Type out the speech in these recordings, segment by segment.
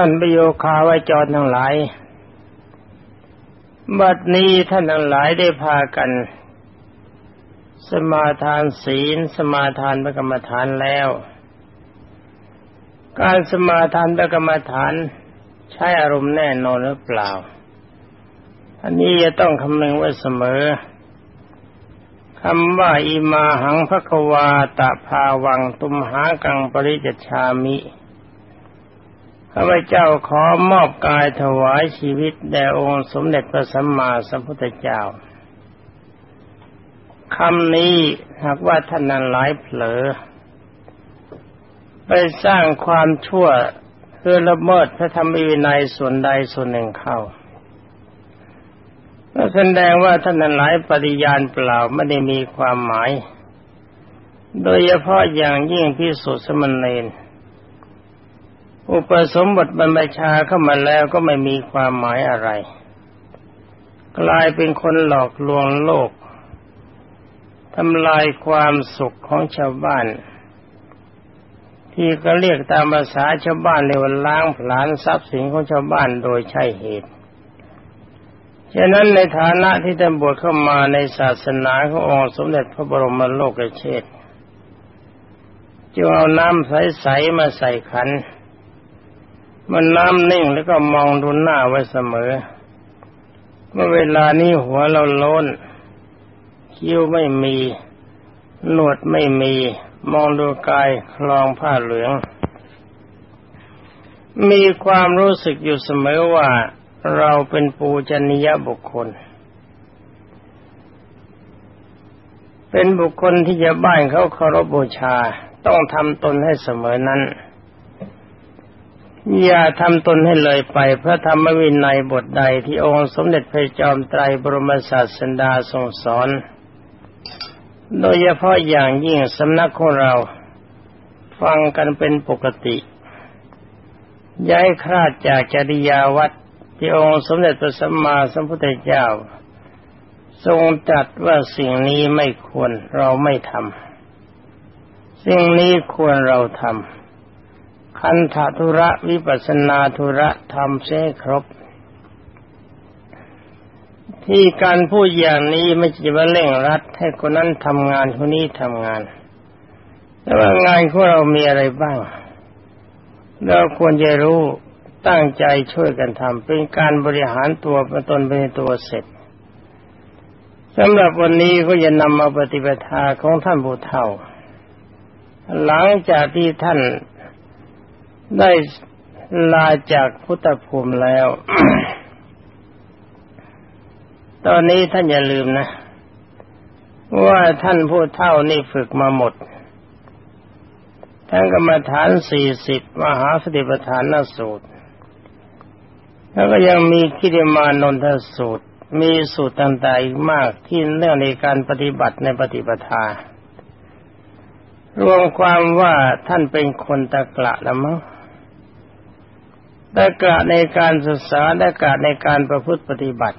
ท่านประโยคาวจรทั้งหลาย บัดนี้ท่านทั้งหลายได้พากัน สมาทานศีล สมาทานพระกรรมฐานแล้ว การสมาทานพระกรรมฐานใช้อารมณ์แน่นอนหรือเปล่า อันนี้จะต้องคำนึงไว้เสมอคำว่าอิมาหังพระควาตะภาวังตุมหากังปริจชามิ ข้าพเจ้าขอมอบกายถวายชีวิตแด่องค์สมเด็จพระสัมมาสัมพุทธเจ้าคำนี้หากว่าท่านนั้นหลายเผลอ ไปสร้างความชั่วเพื่อละเมิดพระธรรมวินัยส่วนใดส่วนหนึ่งเข้าก็แสดงว่าท่านนั้นหลายปริยานเปล่าไม่ได้มีความหมาย โดยเฉพาะอย่างยิ่งพิสุทธิสมณเณร อุปสมบทบรรพชาเข้ามาแล้วก็ไม่มีความหมายอะไร กลายเป็นคนหลอกลวงโลกทำลายความสุขของชาวบ้าน ที่ก็เรียกตามภาษาชาวบ้านเรียว่าล้างผลาญทรัพย์สินของชาวบ้านโดยใช่เหตุฉะนั้นในฐานะที่ท่านบวชเข้ามาในศาสนาขององค์สมเด็จพระบรมโลกเชษจึงเอาน้ำใสๆมาใส่ขัน มันน้ำนิ่งแล้วก็มองดูหน้าไว้เสมอเมื่อเวลานี้หัวเราโล้นคิ้วไม่มี หนวดไม่มี มองดูกายคลองผ้าเหลือง มีความรู้สึกอยู่เสมอว่าเราเป็นปูจนียบุคคล เป็นบุคคลที่จะบ้านเขาเคารพบูชา ต้องทำตนให้เสมอนั้น อย่าทำตนให้เลยไปพระธรรมวินัยบทใดที่องค์สมเด็จพระจอมไตรบรมศาสดาทรงสอน โดยเฉพาะอย่างยิ่งสำนักของเรา ฟังกันเป็นปกติ ย้ายคลาดจากจริยาวัดที่องค์สมเด็จพระสัมมาสัมพุทธเจ้า ทรงตรัสว่าสิ่งนี้ไม่ควรเราไม่ทำสิ่งนี้ควรเราทำ คันธทุระวิปัสนาธุระทำเสียครบ ที่การพูดอย่างนี้ไม่ใช่ว่าเร่งรัดให้คนนั้นทำงานคนนี้ทำงาน แต่ว่างานของเรามีอะไรบ้าง เราควรจะรู้ตั้งใจช่วยกันทำเป็นการบริหารตัวเป็นตนเป็นตัวเสร็จสำหรับวันนี้ก็จะนำมาปฏิบัติของท่านผู้เฒ่า หลังจากที่ท่าน ได้ลาจากพุทธภูมิแล้ว ตอนนี้ท่านอย่าลืมนะ ว่าท่านผู้เฒ่านี่ฝึกมาหมด ทั้งกรรมฐานสี่สิบมหาสติปัฏฐานสูตร แล้วก็ยังมีคิริมานนทสูตร มีสูตรต่างๆอีกมากที่เรื่องในการปฏิบัติในปฏิปทารวมความว่าท่านเป็นคนตะกละละมั้ง ตะกละในการศึกษาตะกละในการประพฤติปฏิบัติ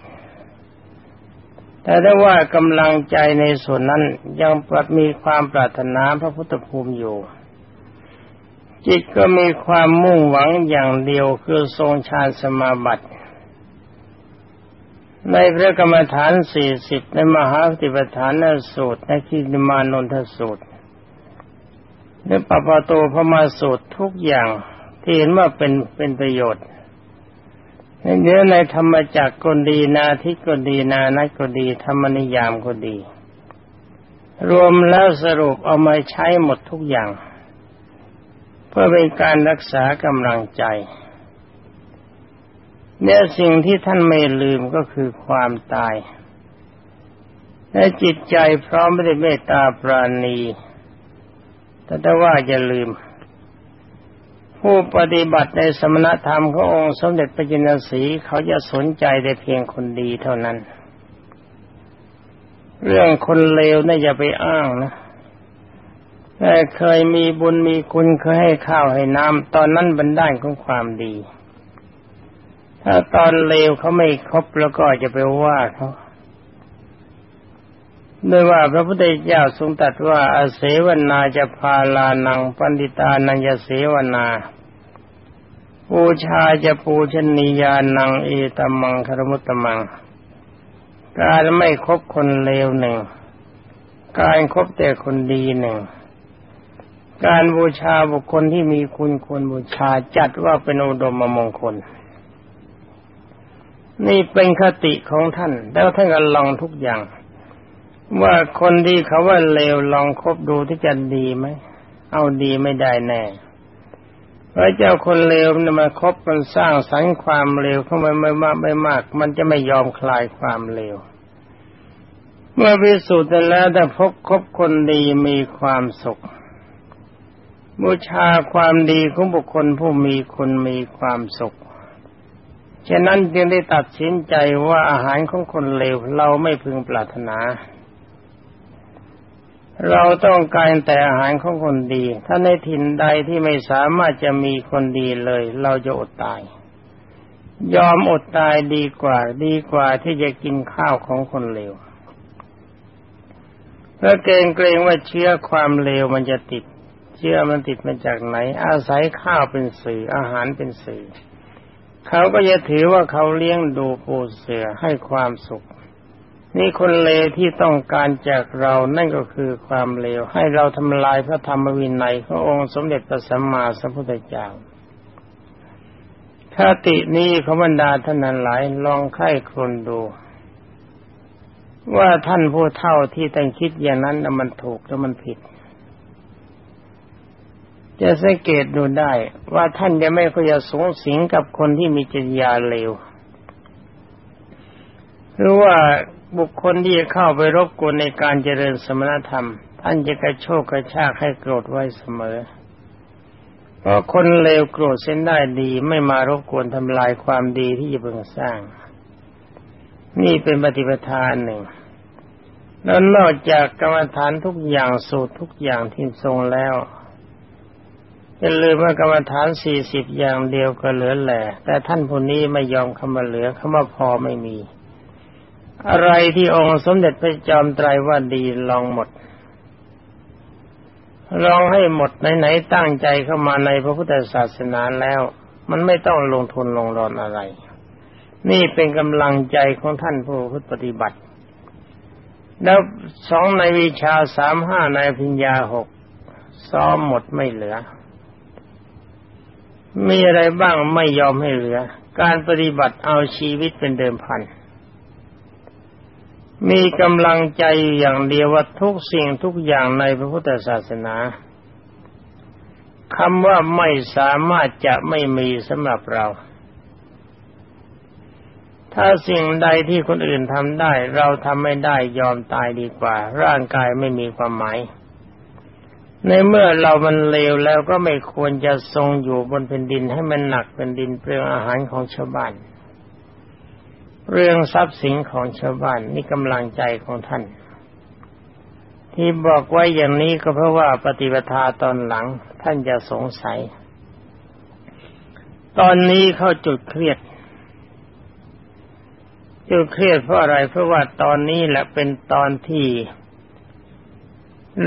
แต่ได้ว่ากำลังใจในส่วนนั้นยังมีความปรารถนาพระพุทธภูมิอยู่ จิตก็มีความมุ่งหวังอย่างเดียวคือทรงฌานสมาบัติ ในพระกรรมฐานสี่สิบในมหาปฏิปทานนสูตรในขีณมานนทสูตรในปปโตพมาสูตรทุกอย่าง ที่เห็นว่าเป็นเป็นประโยชน์ในเนื้อในธรรมจักรก็ดีนาทิก็ดีนานัก็ดีธรรมนิยามก็ดี รวมแล้วสรุปเอามาใช้หมดทุกอย่าง เพื่อเป็นการรักษากำลังใจเนี่ยสิ่งที่ท่านไม่ลืมก็คือความตาย และจิตใจพร้อมไม่ได้เมตตาปราณี แต่ถ้าว่าจะลืม ผู้ปฏิบัติในสมณธรรมขององค์สมเด็จพระจินสีเขาจะสนใจแต่เพียงคนดีเท่านั้น เรื่องคนเลวน่าจะไปอ้างนะแต่เคยมีบุญมีคุณเคยให้ข้าวให้น้ำตอนนั้นบรรดานของความดี ถ้าตอนเลวเขาไม่ครบแล้วก็จะไปว่าเขา ด้วยว่าพระพุทธเจ้าทรงตรัสว่าอาเสวนาจะพาลานังปันติตานัญเสวนาบูชาจะปูชนียานังเอตมังคารมุตตมัง การไม่คบคนเลวหนึ่ง การครบแต่คนดีหนึ่ง การบูชาบุคคลที่มีคุณควรบูชาจัดว่าเป็นอุดมมงคล นี่เป็นคติของท่าน แล้วท่านก็ลองทุกอย่าง ว่าคนที่เขาว่าเลวลองคบดูที่จะดีไหม เอาดีไม่ได้แน่พระเจ้าคนเลวมันมาคบมันสร้างสรรค์ความเลวเข้ามาไม่มากไม่มาก มันจะไม่ยอมคลายความเลว เมื่อพิสูจน์แล้วถ้าพบคบคนดีมีความสุข บูชาความดีของบุคคลผู้มีคุณมีความสุข ฉะนั้นจึงได้ตัดสินใจว่าอาหารของคนเลวเราไม่พึงปรารถนา เราต้องการแต่อาหารของคนดี ถ้าในถิ่นใดที่ไม่สามารถจะมีคนดีเลย เราจะอดตาย ยอมอดตายดีกว่า ดีกว่าที่จะกินข้าวของคนเลวเพราะเกรงเกรงว่าเชื้อความเลวมันจะติด เชื้อมันติดมาจากไหน อาศัยข้าวเป็นสื่อ อาหารเป็นสื่อ เขาก็จะถือว่าเขาเลี้ยงดูปูเสือให้ความสุข นี่คนเลวที่ต้องการจากเรานั่นก็คือความเลวให้เราทำลายพระธรรมวินัยขององค์สมเด็จพระสัมมาสัมพุทธเจ้าคตินี้ขบรรดาท่านนั้นหลายลองไข้ครนดู ว่าท่านผู้เท่าที่แต่งคิดอย่างนั้นมันถูกหรือมันผิด จะสังเกตดูได้ว่าท่านจะไม่ค่อยจะสงสิงกับคนที่มีจริยาเลวหรือว่า บุคคลที่จะเข้าไปรบกวนในการเจริญสมณธรรม ท่านจะกระโชกกระชากให้โกรธไว้เสมอพราะคนเลวโกรธเส้นได้ดีไม่มารบกวนทำลายความดีที่จะเพิ่งสร้าง นี่เป็นปฏิปทานหนึ่ง แล้วนอกจากกรรมฐานทุกอย่างสูตรทุกอย่างที่ทรงแล้วจะลืมว่ากรรมฐานสี่สิบอย่างเดียวก็เหลือแหละแต่ท่านผู้นี้ไม่ยอมคำว่าเหลือคำว่าพอไม่มี อะไรที่องค์สมเด็จพระจอมไตรว่าดีลองหมด ลองให้หมดไหนๆตั้งใจเข้ามาในพระพุทธศาสนาแล้ว มันไม่ต้องลงทุนลงรอนอะไร นี่เป็นกำลังใจของท่านผู้ปฏิบัติ แล้วสองในวิชาสามห้าในพิญญาหกซ้อมหมดไม่เหลือ มีอะไรบ้างไม่ยอมให้เหลือ การปฏิบัติเอาชีวิตเป็นเดิมพัน มีกำลังใจอย่างเดียวว่าทุกสิ่งทุกอย่างในพระพุทธศาสนาคำว่าไม่สามารถจะไม่มีสำหรับเรา ถ้าสิ่งใดที่คนอื่นทำได้ เราทำไม่ได้ยอมตายดีกว่า ร่างกายไม่มีความหมาย ในเมื่อเรามันเลวแล้วก็ไม่ควรจะทรงอยู่บนแผ่นดินให้มันหนักเป็นดินเปลืองอาหารของชาวบ้าน เรื่องทรัพย์สินของชาวบ้านนี่กำลังใจของท่าน ที่บอกไว้อย่างนี้ก็เพราะว่าปฏิปทาตอนหลังท่านจะสงสัย ตอนนี้เขาจุดเครียดจุดเครียดเพราะอะไรเพราะว่าตอนนี้แหละเป็นตอนที่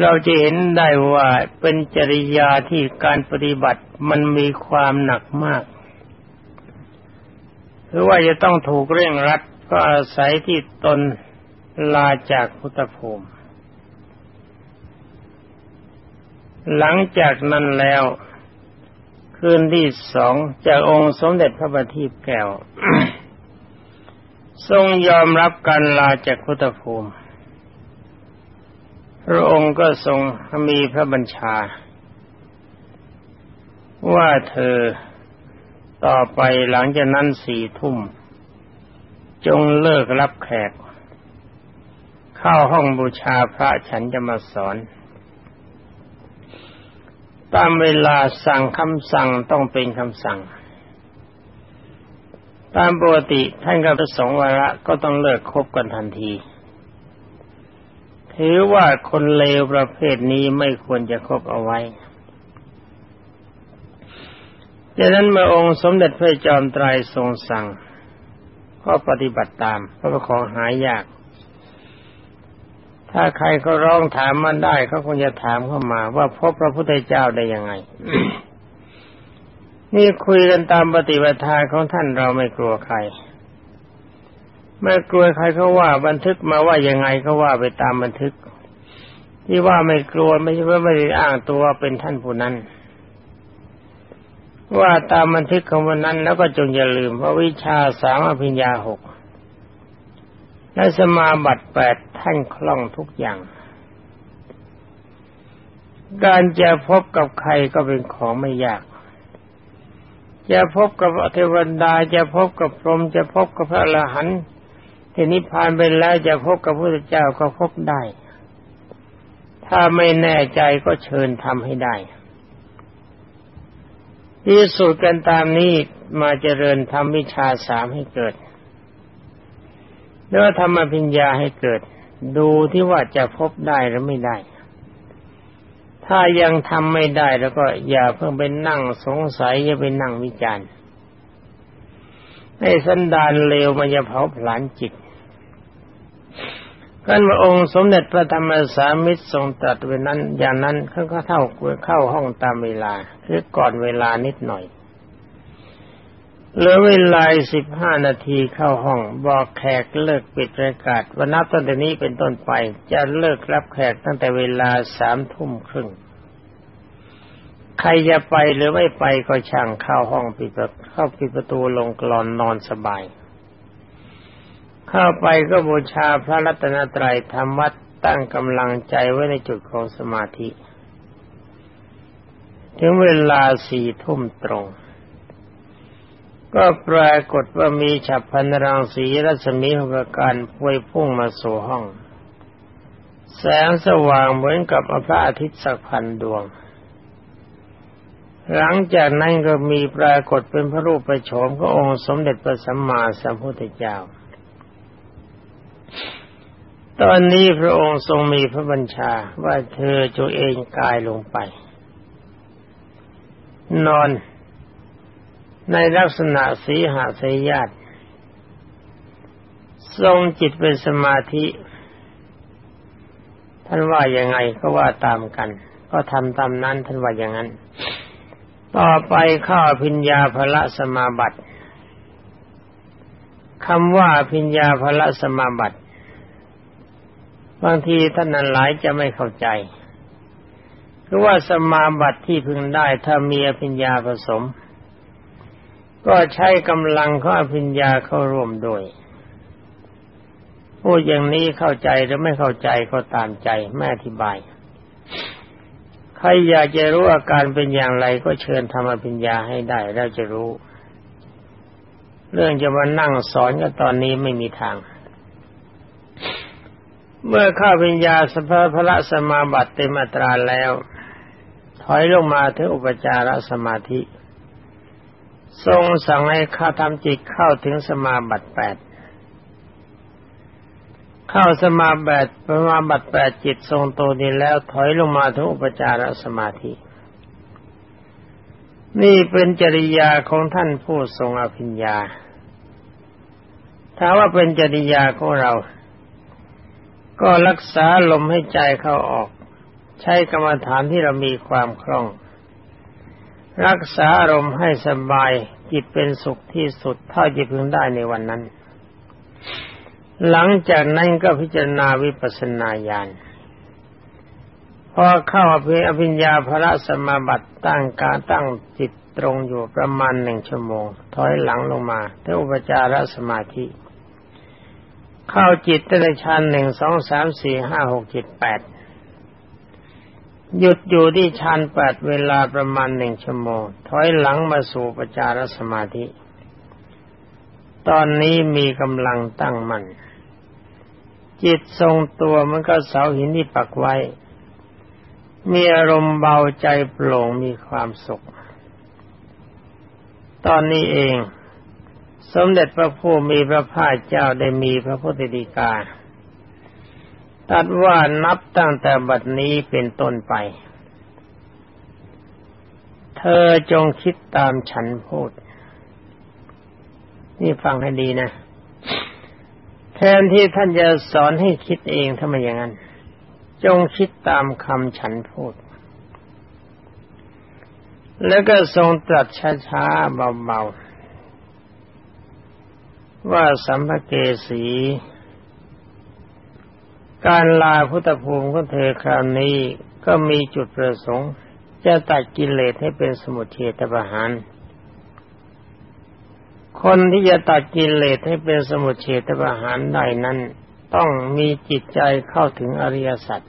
เราจะเห็นได้ว่าเป็นจริยาที่การปฏิบัติมันมีความหนักมาก หรือว่าจะต้องถูกเร่งรัดก็อาศัยที่ตนลาจากพุทธภูมิ หลังจากนั้นแล้วคืนที่สองจากองค์สมเด็จพระบัณฑิตแก้ว ทรงยอมรับการลาจากพุทธภูมิ พระองค์ก็ทรงมีพระบัญชา ว่าเธอ ต่อไปหลังจากนั้นสี่ทุ่ม จงเลิกรับแขก เข้าห้องบูชาพระฉันจะมาสอน ตามเวลาสั่งคำสั่งต้องเป็นคำสั่ง ตามปกติท่านกับประสงค์วาระก็ต้องเลิกคบกันทันที ถือว่าคนเลวประเภทนี้ไม่ควรจะคบเอาไว้ ดังนั้นเมื่อองค์สมเด็จพระจอมไตรทรงสั่ง ก็ปฏิบัติตามเพราะของหายาก ถ้าใครเขาร้องถามมันได้เขาคงจะถามเข้ามา ว่าพบพระพุทธเจ้าได้ยังไง นี่คุยกันตามปฏิบัติของท่านเราไม่กลัวใครไม่กลัวใครเขาว่าบันทึกมาว่ายังไงเขาว่าไปตามบันทึก ที่ว่าไม่กลัวไม่ใช่ว่าไม่ได้อ้างตัวเป็นท่านผู้นั้น ว่าตามบันทึกของวันนั้นแล้วก็จงอย่าลืมว่าวิชาสามอภิญญาหกและสมาบัติแปดท่านคล่องทุกอย่าง การจะพบกับใครก็เป็นของไม่ยาก จะพบกับเทวดาจะพบกับพรหมจะพบกับพระอรหันต์ที่นิพพานไปแล้วจะพบกับพระพุทธเจ้าก็พบได้ ถ้าไม่แน่ใจก็เชิญทำให้ได้ ที่สุดกันตามนี้มาเจริญทำวิชาสามให้เกิด แล้วทำอภิญญาให้เกิด ดูที่ว่าจะพบได้หรือไม่ได้ ถ้ายังทำไม่ได้แล้วก็อย่าเพิ่งไปนั่งสงสัยอย่าไปนั่งวิจารณ์ให้สันดานเลวมันจะเผาผลาญจิต กันว่าองค์สมเด็จพระธรรมสามิตรทรงตรัสไว้นั้น อย่างนั้นเขาก็เท่าเข้าห้องตามเวลา คือก่อนเวลานิดหน่อยเหลือเวลาสิบห้านาทีเข้าห้อง บอกแขกเลิกปิดรายการวันนับตั้งแต่นี้เป็นต้นไป จะเลิกรับแขกตั้งแต่เวลาสามทุ่มครึ่ง ใครจะไปหรือไม่ไปก็ช่างเข้าห้องปิดเข้าปิดประตูลงกรอนนอนสบาย เข้าไปก็บูชาพระรัตนตรัยธรรมวัดตั้งกำลังใจไว้ในจุดของสมาธิ ถึงเวลาสี่ทุ่มตรง ก็ปรากฏว่ามีฉับพันรังสีรัศมีของการพวยพุ่งมาสู่ห้อง แสงสว่างเหมือนกับพระอาทิตย์สักพันดวง หลังจากนั้นก็มีปรากฏเป็นพระรูปประโฉมขององค์สมเด็จพระสัมมาสัมพุทธเจ้า ตอนนี้พระองค์ทรงมีพระบัญชาว่าเธอจงเองกายลงไป นอน ในลักษณะสีหาสยาตทรงจิตเป็นสมาธิ ท่านว่ายังไงก็ว่าตามกัน ก็ทำตามนั้นท่านว่าอย่างนั้น ต่อไปข้าพิญญาภละสมาบัติคำว่าพิญญาภละสมาบัติ บางทีท่านนั้นหลายจะไม่เข้าใจ คือว่าสมาบัติที่พึงได้ถ้ามีอภิญญาผสม ก็ใช้กำลังของอภิญญาเข้าร่วมด้วยพูดอย่างนี้เข้าใจหรือไม่เข้าใจก็ตามใจแม่อธิบาย ใครอยากจะรู้อาการเป็นอย่างไรก็เชิญทำอภิญญาให้ได้เราจะรู้ เรื่องจะมานั่งสอนก็ตอนนี้ไม่มีทาง เมื่อข้าปัญญาสภาพระสมาบัติเต็มอัตราแล้ว ถอยลงมาถึงอุปจารสมาธิ ทรงสั่งให้ข้าทำจิตเข้าถึงสมาบัติแปดเข้าสมาบัติสมาบัติแปดจิตทรงโตดีแล้ว ถอยลงมาถึงอุปจารสมาธิ นี่เป็นจริยาของท่านผู้ทรงอภิญญาถ้าว่าเป็นจริยาของเรา ก็รักษาลมให้ใจเข้าออก ใช้กรรมฐานที่เรามีความคล่อง รักษาอารมณ์ให้สบายจิตเป็นสุขที่สุดเท่าที่พึงได้ในวันนั้น หลังจากนั้นก็พิจารณาวิปัสสนาญาณพอเข้าอภิญญาภระสมาบัติตั้งการตั้งจิตตรงอยู่ประมาณหนึ่งชั่วโมง ถอยหลังลงมาเทอุปจารสมาธิ เข้าจิตในชั้นหนึ่งสองสามสี่ห้าหกเจ็ดแปดหยุดอยู่ที่ฌานแปดเวลาประมาณหนึ่งชั่วโมง ถอยหลังมาสู่ปจารสมาธิ ตอนนี้มีกำลังตั้งมัน่นจิตทรงตัวมันก็เสาหินที่ปักไว้ มีอารมณ์เบาใจโปร่งมีความสุข ตอนนี้เอง สมเด็จพระผู้มีพระภาคเจ้าได้มีพระพุทธดีกาตัดว่านับตั้งแต่บัดนี้เป็นต้นไป เธอจงคิดตามฉันพูด นี่ฟังให้ดีนะ แทนที่ท่านจะสอนให้คิดเองทำไมอย่างนั้น จงคิดตามคำฉันพูด แล้วก็ทรงตรัสช้าๆเบาๆ ว่าสัมภเกสี การลาพุทธภูมิของเธอคราวนี้ก็มีจุดประสงค์ จะตัดกิเลสให้เป็นสมุทเฉตประหาร คนที่จะตัดกิเลสให้เป็นสมุทเฉตประหารได้นั้น ต้องมีจิตใจเข้าถึงอริยสัจ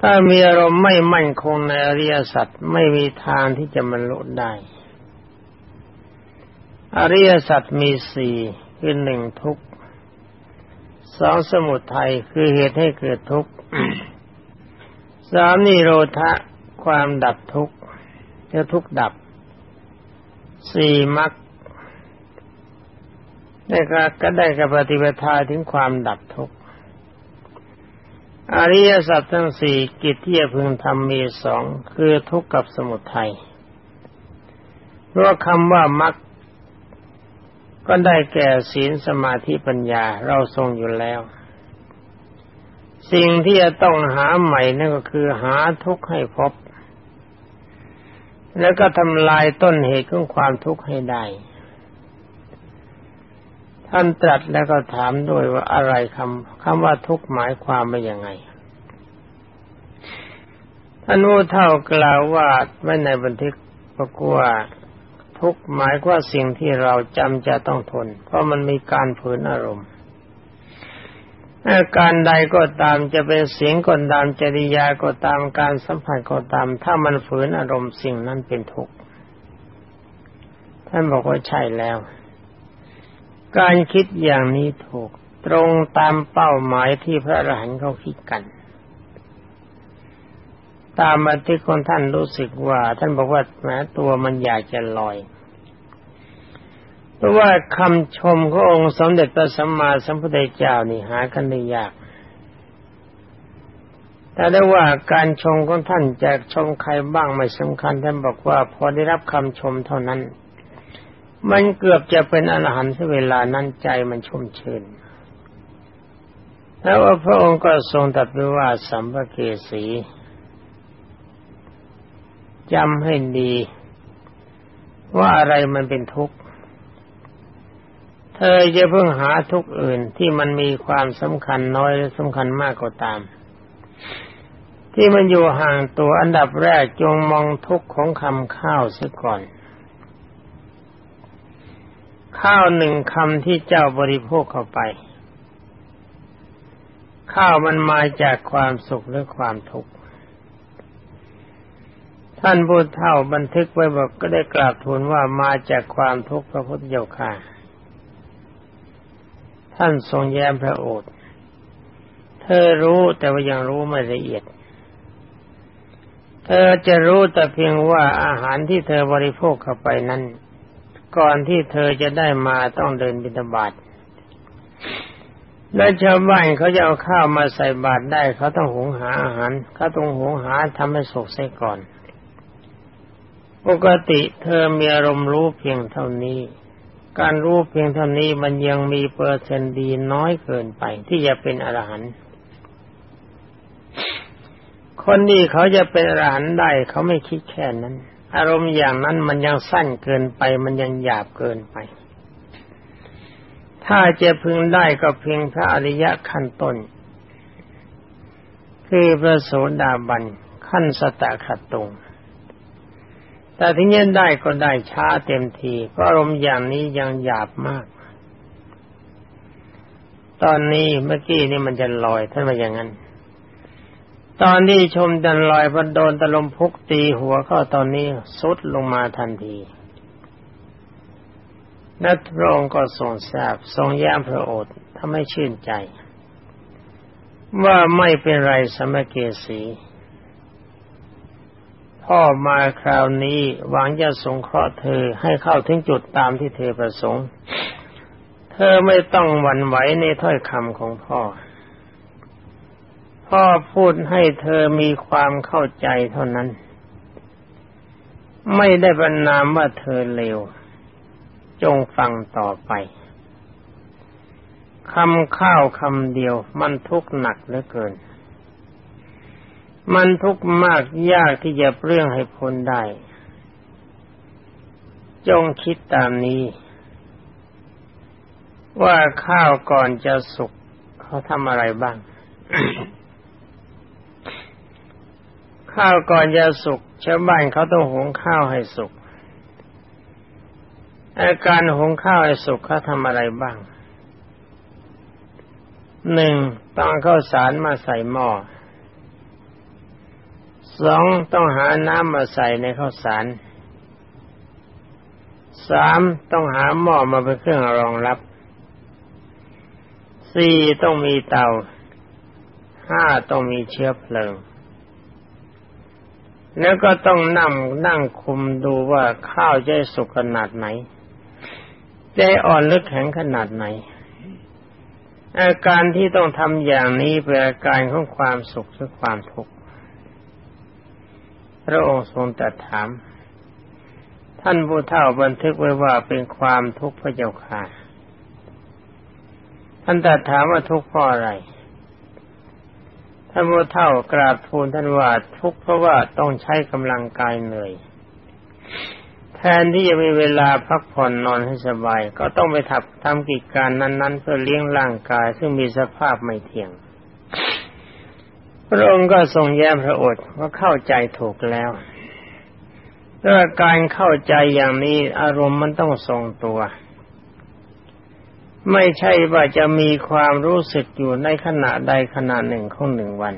ถ้ามีอารมณ์ไม่มั่นคงในอริยสัจไม่มีทางที่จะบรรลุได้ อริยสัจมีสี่คือหนึ่งทุกสองสมุทัยคือเหตุให้เกิดทุกข์สามนิโรธะความดับทุกข์จะทุกข์ดับสี่มรรคได้ก็ได้กับปฏิปทาถึงความดับทุกข์อริยสัจทั้งสี่กิจที่จะพึงทำมีสองคือทุกข์กับสมุทัยเพราะคำว่ามรรค ก็ได้แก่ศีลสมาธิปัญญาเราทรงอยู่แล้ว สิ่งที่จะต้องหาใหม่นั่นก็คือหาทุกข์ให้พบ แล้วก็ทำลายต้นเหตุของความทุกข์ให้ได้ ท่านตรัสแล้วก็ถามด้วยว่าอะไรคำคำว่าทุกข์หมายความว่ายังไงท่านวู้เท่ากล่าวว่าไว้ในบันทึกบอกว่า ทุกหมายว่าสิ่งที่เราจำจะต้องทน เพราะมันมีการฝืนอารมณ์อาการใดก็ตามจะเป็นเสียงก็ตามจริยาก็ตามการสัมผัสก็ตาม ถ้ามันฝืนอารมณ์สิ่งนั้นเป็นทุกข์ท่านบอกว่าใช่แล้ว การคิดอย่างนี้ถูก ตรงตามเป้าหมายที่พระอรหันต์เขาคิดกัน ตามบันทึกของท่านรู้สึกว่า ท่านบอกว่าแม้ตัวมันอยากจะลอยเพราะว่าคำชมขององค์สมเด็จพระสัมมาสัมพุทธเจ้านี่หากันได้ยาก แต่ได้ว่าการชมของท่านจะชมใครบ้างไม่สำคัญ ท่านบอกว่าพอได้รับคำชมเท่านั้น มันเกือบจะเป็นอรหันต์เวลานั้นใจมันชุ่มชื่นแล้วพระองค์ก็ทรงตรัสว่าสัมภเกสี จำให้ดี ว่าอะไรมันเป็นทุกข์ เธอจะเพิ่งหาทุกข์อื่นที่มันมีความสำคัญน้อยหรือสำคัญมากก็ตาม ที่มันอยู่ห่างตัวอันดับแรกจงมองทุกข์ของคำข้าวซะก่อน ข้าวหนึ่งคำที่เจ้าบริโภคเข้าไป ข้าวมันมาจากความสุขหรือความทุกข์ ท่านพูดเท่าบันทึกไว้บอกก็ได้กราบทูลว่ามาจากความทุกข์พระพุทธเจ้าค่ะ ท่านทรงแย้มพระโอษฐ์เธอรู้แต่ว่ายังรู้ไม่ละเอียด เธอจะรู้แต่เพียงว่าอาหารที่เธอบริโภคเข้าไปนั้น ก่อนที่เธอจะได้มาต้องเดินบิณฑบาตและชาวบ้านเขาจะเอาข้าวมาใส่บาตรได้ เขาต้องหุงหาอาหารเขาต้องหุงหาทำให้สุกเสียก่อน ปกติเธอมีอารมณ์รู้เพียงเท่านี้ การรู้เพียงเท่านี้มันยังมีเปอร์เซนต์ดีน้อยเกินไปที่จะเป็นอรหันต์คนนี้เขาจะเป็นอรหันต์ได้เขาไม่คิดแค่นั้น อารมณ์อย่างนั้นมันยังสั้นเกินไป มันยังหยาบเกินไป ถ้าจะพึงได้ก็เพียงพระอริยะขั้นต้น คือพระโสดาบันขั้นสตะขัดตรง แต่ที่นี้ได้ก็ได้ช้าเต็มทีเพราะอารมณ์อย่างนี้ยังหยาบมาก ตอนนี้เมื่อกี้นี่มันจะลอยท่านว่าอย่างนั้น ตอนที่ชมดันลอยพอโดนตะลมพุกตีหัวเข้าตอนนี้สุดลงมาทันทีนัทพระองค์ก็ทรงทราบทรงแย้มพระโอษฐ์ทำให้ชื่นใจ ว่าไม่เป็นไรสมเกสี พ่อมาคราวนี้หวังจะสงเคราะห์เธอให้เข้าถึงจุดตามที่เธอประสงค์ เธอไม่ต้องหวั่นไหวในถ้อยคำของพ่อ พ่อพูดให้เธอมีความเข้าใจเท่านั้น ไม่ได้บรรนามว่าเธอเลว จงฟังต่อไปคำข้าวคำเดียวมันทุกข์หนักเหลือเกิน มันทุกข์มากยากที่จะเปลื้องให้พ้นได้ จงคิดตามนี้ ว่าข้าวก่อนจะสุกเขาทำอะไรบ้าง ข้าวก่อนจะสุกชาวบ้านเขาต้องหุงข้าวให้สุกอาการหุงข้าวให้สุกเขาทำอะไรบ้างหนึ่งต้องข้าวสารมาใส่หม้อ สองต้องหาน้ำมาใส่ในข้าวสารสามต้องหาหม้อมาเป็นเครื่องรองรับสี่ต้องมีเตาห้าต้องมีเชื้อเพลิง แล้วก็ต้องนั่งนั่งคุมดูว่าข้าวจะสุกขนาดไหนจะอ่อนลึกแข็งขนาดไหน อาการที่ต้องทำอย่างนี้เป็นอาการของความสุขหรือความทุกข์ พระองค์ทรงตรัสถาม ท่านผู้เฒ่าบันทึกไว้ว่าเป็นความทุกข์พระเจ้าค่ะ ท่านตรัสถามว่าทุกข์เพราะอะไร ท่านผู้เฒ่ากราบทูลท่านว่าทุกข์เพราะว่าต้องใช้กำลังกายเหนื่อยแทนที่จะมีเวลาพักผ่อนนอนให้สบาย ก็ต้องไปทับทำกิจการนั้น ๆ เพื่อเลี้ยงร่างกายซึ่งมีสภาพไม่เที่ยง พระองค์ก็ทรงแย้มพระโอษฐ์ว่าเข้าใจถูกแล้วด้วยการเข้าใจอย่างนี้อารมณ์มันต้องทรงตัว ไม่ใช่ว่าจะมีความรู้สึกอยู่ในขณะใดขณะหนึ่งของหนึ่งวัน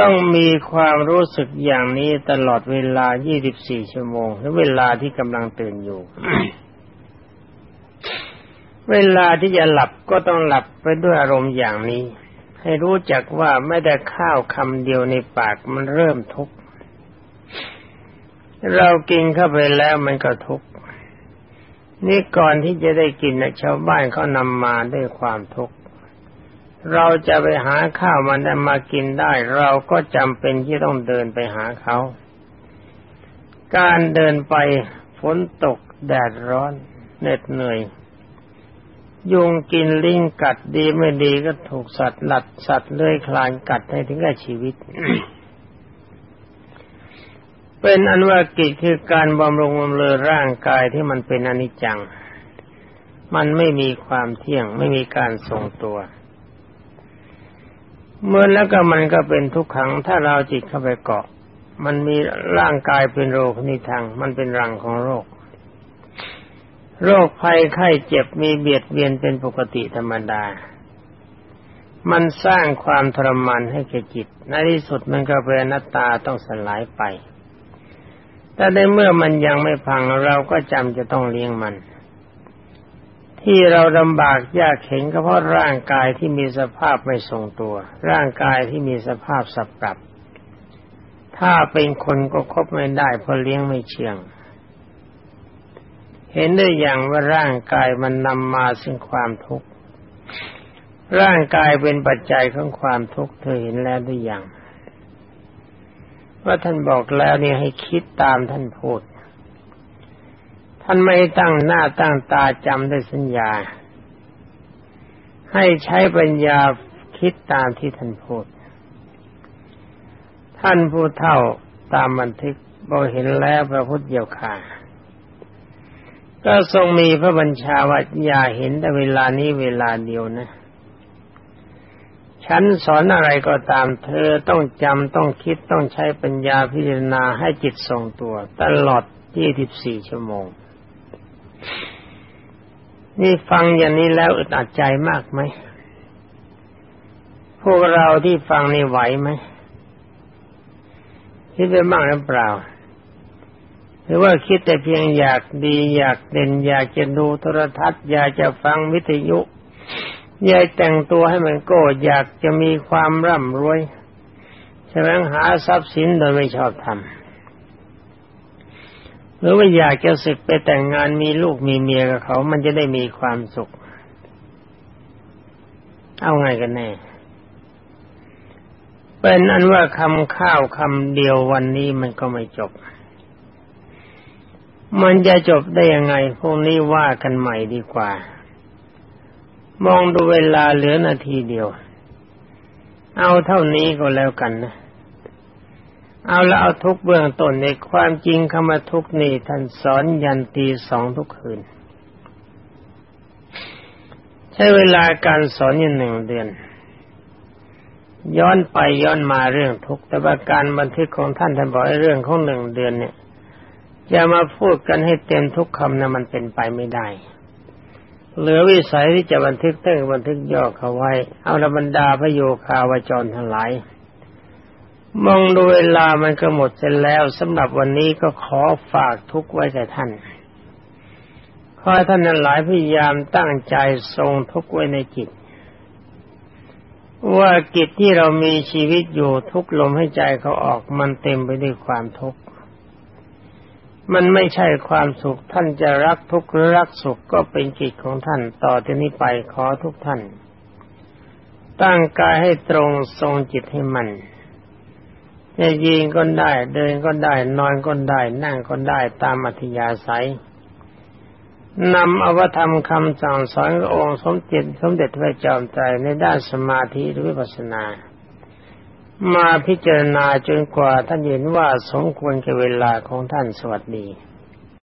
ต้องมีความรู้สึกอย่างนี้ตลอดเวลา 24 ชั่วโมงหรือเวลาที่กำลังตื่นอยู่ เวลาที่จะหลับก็ต้องหลับไปด้วยอารมณ์อย่างนี้ ให้รู้จักว่าไม่ได้ข้าวคำเดียวในปากมันเริ่มทุกข์เรากินเข้าไปแล้วมันก็ทุกข์นี่ก่อนที่จะได้กินนะชาวบ้านเขานำมาด้วยความทุกข์เราจะไปหาข้าวมันได้มากินได้ เราก็จำเป็นที่ต้องเดินไปหาเขา การเดินไปฝนตกแดดร้อนเหน็ดเหนื่อย ยุงกินลิงกัดดีไม่ดีก็ถูกสัตว์หลัดสัตว์เลื้อยคลานกัดให้ถึงแก่ชีวิต เป็นอันว่ากิจคือการบำรุงบำเรอร่างกายที่มันเป็นอนิจจัง มันไม่มีความเที่ยงไม่มีการทรงตัวเมื่อแล้วก็มันก็เป็นทุกขังถ้าเราจิตเข้าไปเกาะ มันมีร่างกายเป็นโรคนิทังมันเป็นรังของโรค โรคภัยไข้เจ็บมีเบียดเบียนเป็นปกติธรรมดา มันสร้างความทรมานให้แก่จิต ในที่สุดมันก็เป็นนัตตาต้องสลายไป แต่ในเมื่อมันยังไม่พังเราก็จำจะต้องเลี้ยงมัน ที่เราลำบากยากเข็นก็เพราะร่างกายที่มีสภาพไม่ทรงตัว ร่างกายที่มีสภาพสับปรับ ถ้าเป็นคนก็คบไม่ได้เพราะเลี้ยงไม่เชื่อง เห็นได้อย่างว่าร่างกายมันนำมาซึ่งความทุกข์ ร่างกายเป็นปัจจัยของความทุกข์เธอเห็นแล้วหรือยังว่าท่านบอกแล้วนี่ให้คิดตามท่านพูด ท่านไม่ตั้งหน้าตั้งตาจำได้สัญญา ให้ใช้ปัญญาคิดตามที่ท่านพูด ท่านผู้เท่าตามบันทึกบอกเห็นแล้วพระพุทธเจ้าค่ะ ก็ทรงมีพระบัญชาว่าอย่าเห็นแต่เวลานี้เวลาเดียวนะ ฉันสอนอะไรก็ตามเธอต้องจำต้องคิดต้องใช้ปัญญาพิจารณาให้จิตทรงตัว ตลอด 24 ชั่วโมง นี่ฟังอย่างนี้แล้วอึดอัดใจมากไหม พวกเราที่ฟังนี่ไหวไหมคิดไปบ้างหรือเปล่า หรือว่าคิดแต่เพียงอยากดีอยากเด่นอยากจะดูโทรทัศน์ อยากจะฟังวิทยุ อยากแต่งตัวให้มันโก้อยากจะมีความร่ำรวยแสวงหาทรัพย์สินโดยไม่ชอบทำหรือว่าอยากจะศึกไปแต่งงานมีลูกมีเมียกับเขา มันจะได้มีความสุข เอาไงกันแน่เป็นอันว่าคำข้าวคำเดียววันนี้มันก็ไม่จบ มันจะจบได้ยังไงพวกนี้ว่ากันใหม่ดีกว่า มองดูเวลาเหลือนาทีเดียว เอาเท่านี้ก็แล้วกันนะ เอาแล้วเอาทุกเบื้องต้นในความจริงคำว่าทุกนี่ท่านสอนยันตีสองทุกคืน ใช้เวลาการสอนอยู่หนึ่งเดือน ย้อนไปย้อนมาเรื่องทุกแต่ว่าการบันทึกของท่านท่านบอกเรื่องของหนึ่งเดือนเนี่ย จะมาพูดกันให้เต็มทุกคำนะมันเป็นไปไม่ได้ เหลือวิสัยที่จะบันทึกเต้งบันทึกย่อเขาไว้ เอาละบรรดาพระโยคาวจรทั้งหลาย มองดูเวลามันก็หมดเสร็จแล้วสำหรับวันนี้ก็ขอฝากทุกไว้แก่ท่านขอท่านนั้นหลายพยายามตั้งใจทรงทุกไว้ในจิตว่ากิจที่เรามีชีวิตอยู่ทุกลมให้ใจเขาออกมันเต็มไปด้วยความทุกข์ มันไม่ใช่ความสุขท่านจะรักทุกข์หรือรักสุขก็เป็นกิจของท่านต่อที่นี้ไปขอทุกท่าน ตั้งกายให้ตรงทรงจิตให้มันจะยืนก็ได้เดินก็ได้ นอนก็ได้ นั่งก็ได้ตามอัธยาศัยนำอวธรรมคำสั่งสอนขององค์สมเด็จสมเด็จพระจอมไตรในด้านสมาธิหรือวิปัสสนา มาพิจารณาจนกว่าท่านเห็นว่าสมควรกับเวลาของท่านสวัสดี